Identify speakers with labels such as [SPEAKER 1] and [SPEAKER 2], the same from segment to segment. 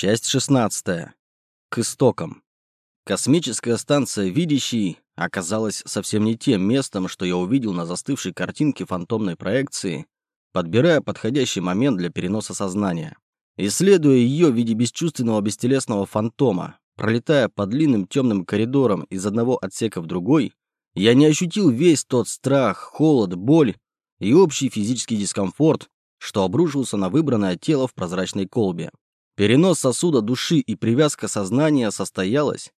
[SPEAKER 1] Часть 16. К истокам. Космическая станция «Видящий» оказалась совсем не тем местом, что я увидел на застывшей картинке фантомной проекции, подбирая подходящий момент для переноса сознания. Исследуя ее в виде бесчувственного бестелесного фантома, пролетая по длинным темным коридорам из одного отсека в другой, я не ощутил весь тот страх, холод, боль и общий физический дискомфорт, что обрушился на выбранное тело в прозрачной колбе. Перенос сосуда души и привязка сознания состоялась,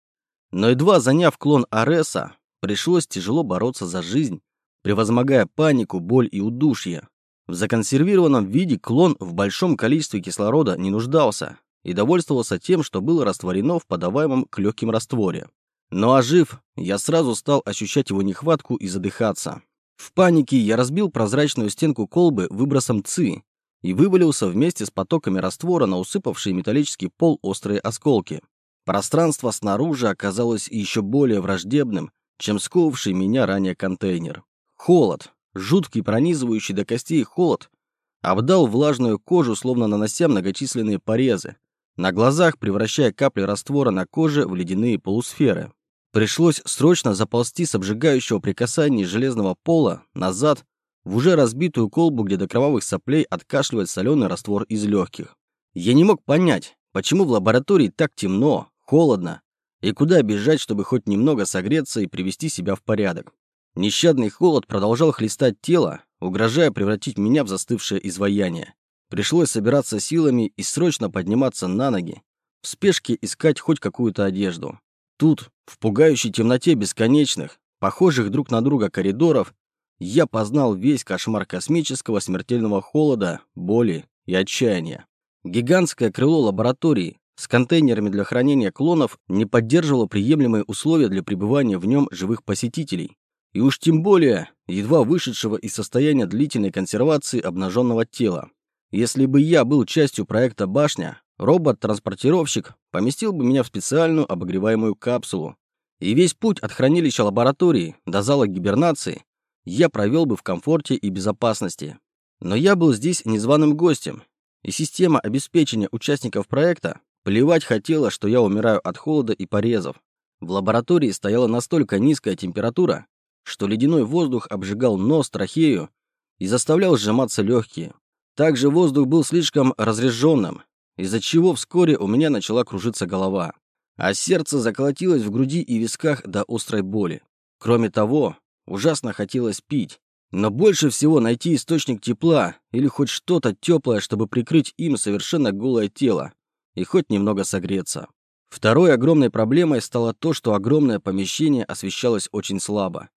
[SPEAKER 1] но едва заняв клон Ареса, пришлось тяжело бороться за жизнь, превозмогая панику, боль и удушье. В законсервированном виде клон в большом количестве кислорода не нуждался и довольствовался тем, что было растворено в подаваемом к легким растворе. Но ожив, я сразу стал ощущать его нехватку и задыхаться. В панике я разбил прозрачную стенку колбы выбросом ЦИ и вывалился вместе с потоками раствора на усыпавший металлический пол острые осколки. Пространство снаружи оказалось еще более враждебным, чем сковавший меня ранее контейнер. Холод, жуткий пронизывающий до костей холод, обдал влажную кожу, словно нанося многочисленные порезы, на глазах превращая капли раствора на коже в ледяные полусферы. Пришлось срочно заползти с обжигающего при касании железного пола назад в уже разбитую колбу, где до кровавых соплей откашливает соленый раствор из легких. Я не мог понять, почему в лаборатории так темно, холодно, и куда бежать, чтобы хоть немного согреться и привести себя в порядок. Нещадный холод продолжал хлестать тело, угрожая превратить меня в застывшее изваяние. Пришлось собираться силами и срочно подниматься на ноги, в спешке искать хоть какую-то одежду. Тут, в пугающей темноте бесконечных, похожих друг на друга коридоров, я познал весь кошмар космического смертельного холода, боли и отчаяния. Гигантское крыло лаборатории с контейнерами для хранения клонов не поддерживало приемлемые условия для пребывания в нем живых посетителей. И уж тем более, едва вышедшего из состояния длительной консервации обнаженного тела. Если бы я был частью проекта «Башня», Робот-транспортировщик поместил бы меня в специальную обогреваемую капсулу, и весь путь от хранилища лаборатории до зала гибернации я провел бы в комфорте и безопасности. Но я был здесь незваным гостем, и система обеспечения участников проекта плевать хотела, что я умираю от холода и порезов. В лаборатории стояла настолько низкая температура, что ледяной воздух обжигал нос, трахею и заставлял сжиматься легкие. Также воздух был слишком разреженным, из-за чего вскоре у меня начала кружиться голова, а сердце заколотилось в груди и висках до острой боли. Кроме того, ужасно хотелось пить, но больше всего найти источник тепла или хоть что-то теплое, чтобы прикрыть им совершенно голое тело и хоть немного согреться. Второй огромной проблемой стало то, что огромное помещение освещалось очень слабо.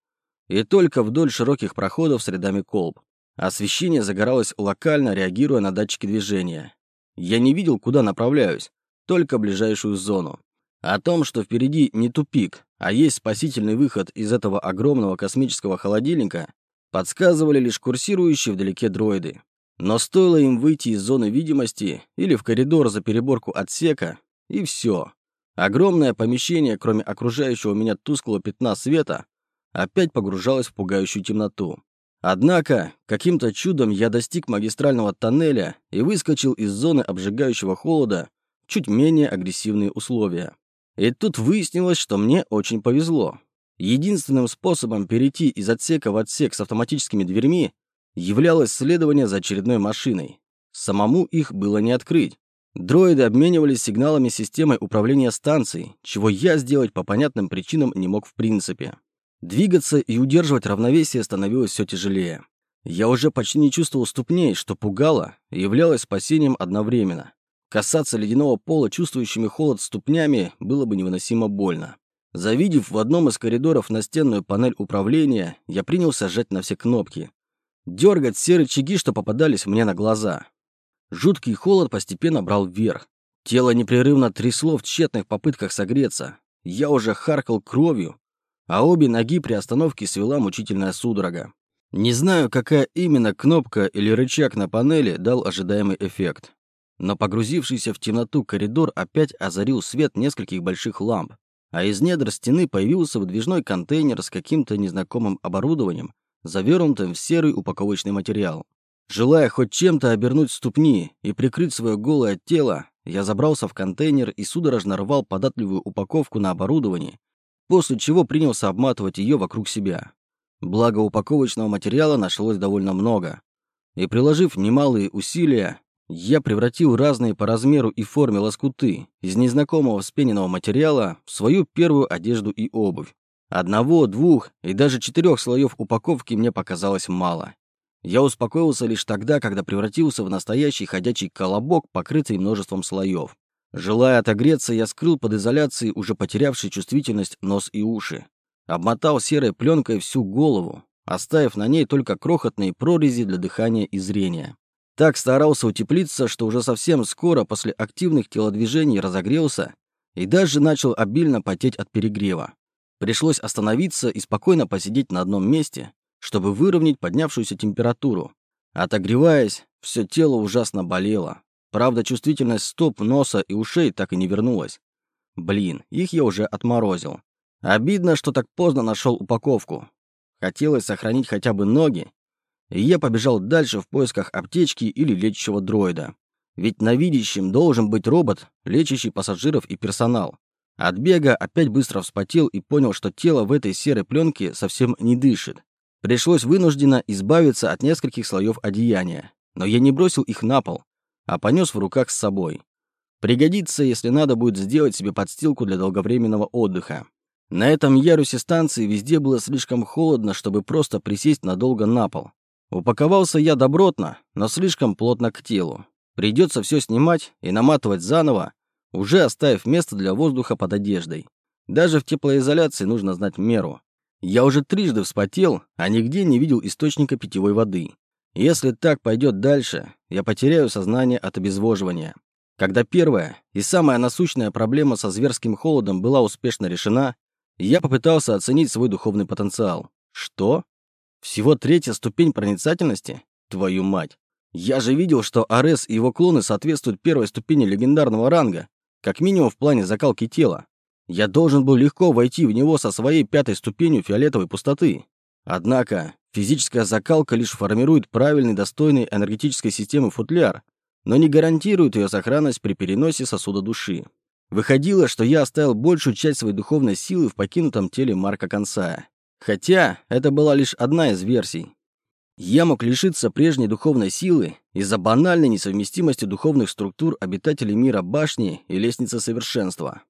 [SPEAKER 1] И только вдоль широких проходов с рядами колб. Освещение загоралось локально, реагируя на датчики движения. Я не видел, куда направляюсь, только ближайшую зону. О том, что впереди не тупик, а есть спасительный выход из этого огромного космического холодильника, подсказывали лишь курсирующие вдалеке дроиды. Но стоило им выйти из зоны видимости или в коридор за переборку отсека, и все. Огромное помещение, кроме окружающего меня тусклого пятна света, опять погружалось в пугающую темноту. Однако, каким-то чудом я достиг магистрального тоннеля и выскочил из зоны обжигающего холода чуть менее агрессивные условия. И тут выяснилось, что мне очень повезло. Единственным способом перейти из отсека в отсек с автоматическими дверьми являлось следование за очередной машиной. Самому их было не открыть. Дроиды обменивались сигналами системой управления станцией, чего я сделать по понятным причинам не мог в принципе. Двигаться и удерживать равновесие становилось все тяжелее. Я уже почти не чувствовал ступней, что пугало и являлось спасением одновременно. Касаться ледяного пола чувствующими холод ступнями было бы невыносимо больно. Завидев в одном из коридоров настенную панель управления, я принялся сжать на все кнопки. Дергать все рычаги, что попадались мне на глаза. Жуткий холод постепенно брал вверх. Тело непрерывно трясло в тщетных попытках согреться. Я уже харкал кровью, а обе ноги при остановке свела мучительная судорога. Не знаю, какая именно кнопка или рычаг на панели дал ожидаемый эффект. Но погрузившийся в темноту коридор опять озарил свет нескольких больших ламп, а из недр стены появился выдвижной контейнер с каким-то незнакомым оборудованием, завернутым в серый упаковочный материал. Желая хоть чем-то обернуть ступни и прикрыть свое голое тело, я забрался в контейнер и судорожно рвал податливую упаковку на оборудование, после чего принялся обматывать ее вокруг себя. Благо упаковочного материала нашлось довольно много. И приложив немалые усилия, я превратил разные по размеру и форме лоскуты из незнакомого вспененного материала в свою первую одежду и обувь. Одного, двух и даже четырех слоев упаковки мне показалось мало. Я успокоился лишь тогда, когда превратился в настоящий ходячий колобок, покрытый множеством слоев. Желая отогреться, я скрыл под изоляцией уже потерявший чувствительность нос и уши. Обмотал серой пленкой всю голову, оставив на ней только крохотные прорези для дыхания и зрения. Так старался утеплиться, что уже совсем скоро после активных телодвижений разогрелся и даже начал обильно потеть от перегрева. Пришлось остановиться и спокойно посидеть на одном месте, чтобы выровнять поднявшуюся температуру. Отогреваясь, все тело ужасно болело. Правда, чувствительность стоп, носа и ушей так и не вернулась. Блин, их я уже отморозил. Обидно, что так поздно нашел упаковку. Хотелось сохранить хотя бы ноги, и я побежал дальше в поисках аптечки или лечащего дроида. Ведь на видящем должен быть робот, лечащий пассажиров и персонал. От бега опять быстро вспотел и понял, что тело в этой серой пленке совсем не дышит. Пришлось вынужденно избавиться от нескольких слоев одеяния. Но я не бросил их на пол, а понес в руках с собой. Пригодится, если надо будет сделать себе подстилку для долговременного отдыха. На этом ярусе станции везде было слишком холодно, чтобы просто присесть надолго на пол. Упаковался я добротно, но слишком плотно к телу. Придется все снимать и наматывать заново, уже оставив место для воздуха под одеждой. Даже в теплоизоляции нужно знать меру. Я уже трижды вспотел, а нигде не видел источника питьевой воды. Если так пойдет дальше, я потеряю сознание от обезвоживания. Когда первая и самая насущная проблема со зверским холодом была успешно решена, я попытался оценить свой духовный потенциал. Что? Всего третья ступень проницательности? Твою мать. Я же видел, что Арес и его клоны соответствуют первой ступени легендарного ранга, как минимум в плане закалки тела. Я должен был легко войти в него со своей пятой ступенью фиолетовой пустоты. Однако физическая закалка лишь формирует правильный, достойный энергетической системы футляр, но не гарантирует ее сохранность при переносе сосуда души. Выходило, что я оставил большую часть своей духовной силы в покинутом теле Марка Консая. Хотя это была лишь одна из версий. Я мог лишиться прежней духовной силы из-за банальной несовместимости духовных структур обитателей мира башни и лестницы совершенства.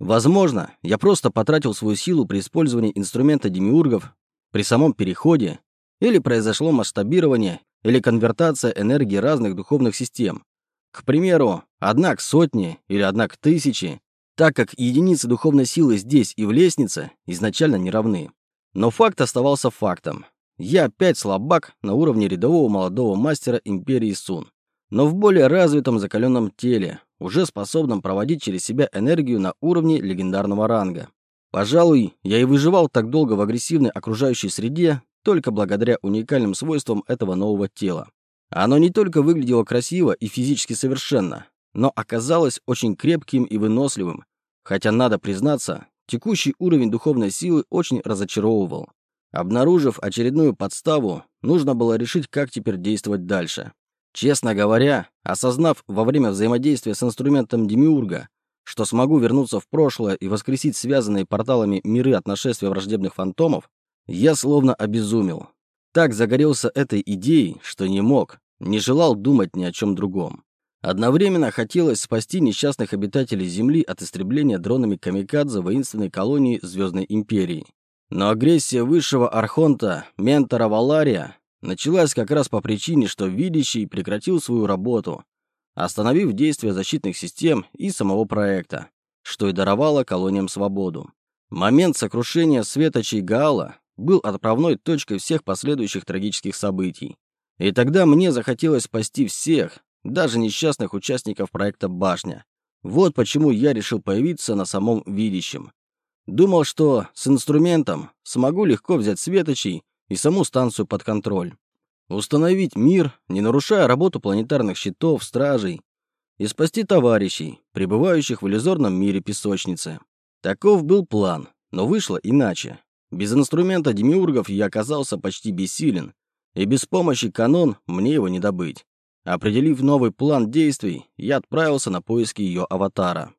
[SPEAKER 1] Возможно, я просто потратил свою силу при использовании инструмента демиургов при самом переходе, или произошло масштабирование или конвертация энергии разных духовных систем. К примеру, одна к сотне или одна к тысяче, так как единицы духовной силы здесь и в лестнице изначально не равны. Но факт оставался фактом. Я опять слабак на уровне рядового молодого мастера Империи Сун, но в более развитом закаленном теле, уже способном проводить через себя энергию на уровне легендарного ранга. Пожалуй, я и выживал так долго в агрессивной окружающей среде только благодаря уникальным свойствам этого нового тела. Оно не только выглядело красиво и физически совершенно, но оказалось очень крепким и выносливым, хотя, надо признаться, текущий уровень духовной силы очень разочаровывал. Обнаружив очередную подставу, нужно было решить, как теперь действовать дальше. Честно говоря, осознав во время взаимодействия с инструментом Демиурга, что смогу вернуться в прошлое и воскресить связанные порталами миры от нашествия враждебных фантомов, я словно обезумел. Так загорелся этой идеей, что не мог, не желал думать ни о чем другом. Одновременно хотелось спасти несчастных обитателей Земли от истребления дронами камикадзе воинственной колонии Звездной Империи. Но агрессия высшего архонта, ментора Валария, началась как раз по причине, что Видящий прекратил свою работу, остановив действие защитных систем и самого проекта, что и даровало колониям свободу. Момент сокрушения светочей Гаала был отправной точкой всех последующих трагических событий. И тогда мне захотелось спасти всех, даже несчастных участников проекта «Башня». Вот почему я решил появиться на самом видящем. Думал, что с инструментом смогу легко взять светочей и саму станцию под контроль. Установить мир, не нарушая работу планетарных щитов, стражей, и спасти товарищей, пребывающих в иллюзорном мире песочницы. Таков был план, но вышло иначе. Без инструмента демиургов я оказался почти бессилен, и без помощи канон мне его не добыть. Определив новый план действий, я отправился на поиски ее аватара.